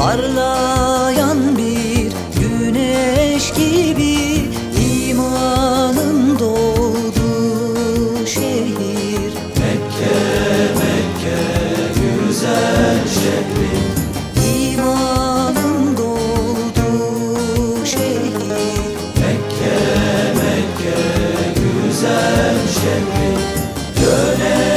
Parlayan bir güneş gibi imanım doldu şehir. Mekke Mekke güzel şehrim İmanım doldu şehir. Mekke Mekke güzel şehrim Dönelim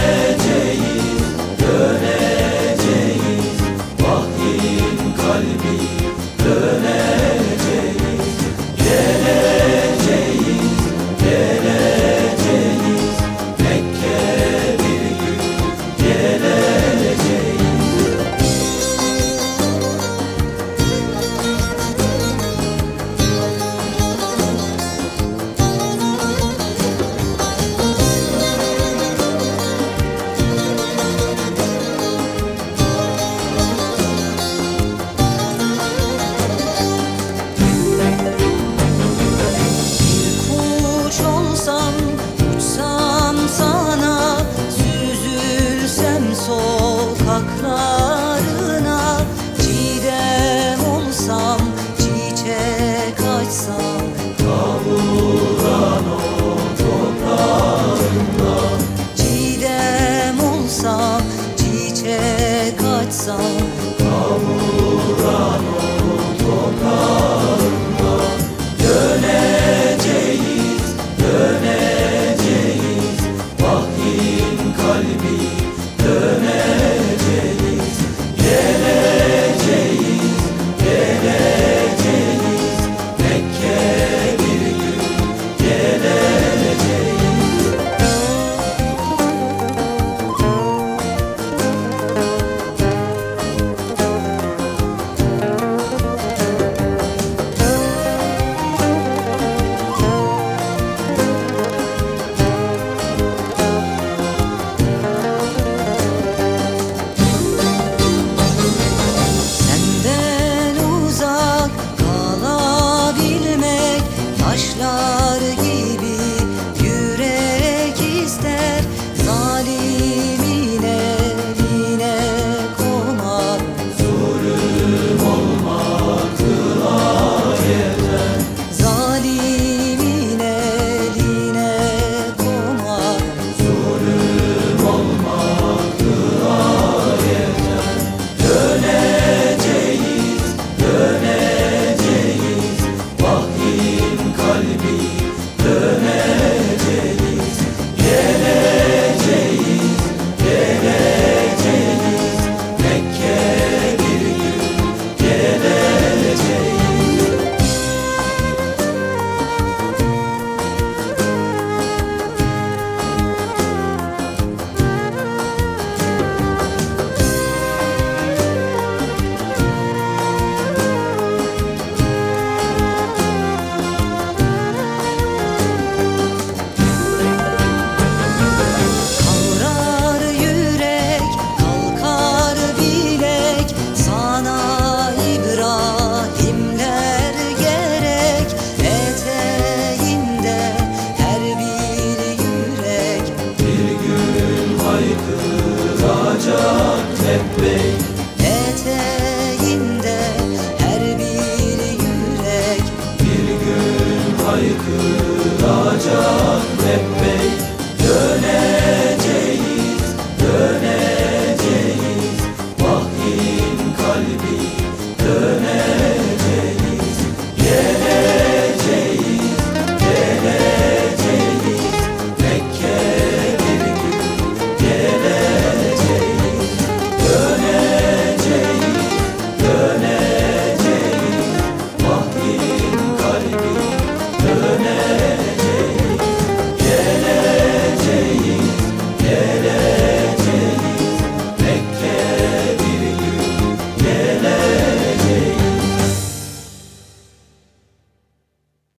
kuş uçsam sana süzülsem sokaklarına. Çiğdem olsam çiçek açsam. Kavrulan o toprağında çiğdem olsam çiçek açsam. Kavrulan